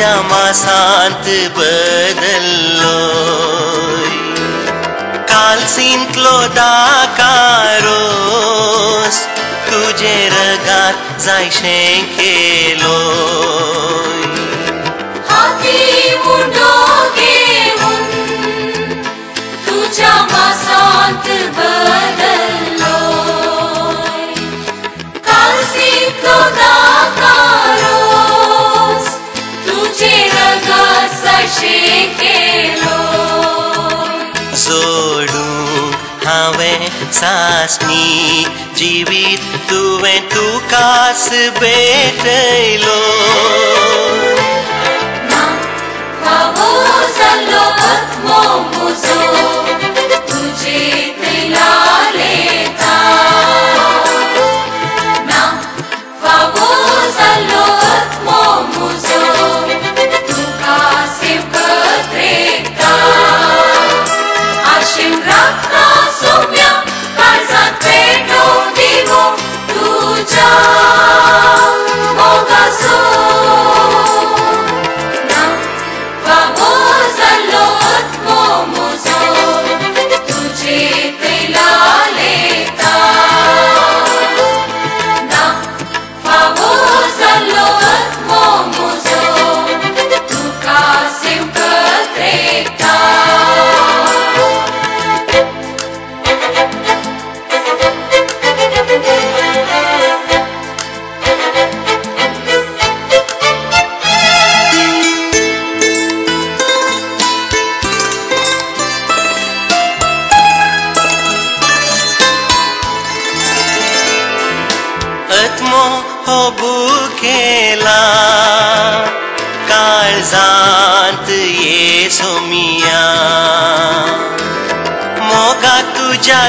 جما سانت بدلو کالسین کلودا کاروس تجھے رگات زائشیں کھیلو ساس جیویت دکاس بھیٹ بکھیلا کارزانت یہ سومیا موگا تجا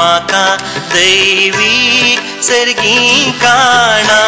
مکا دوی سرگی کڑا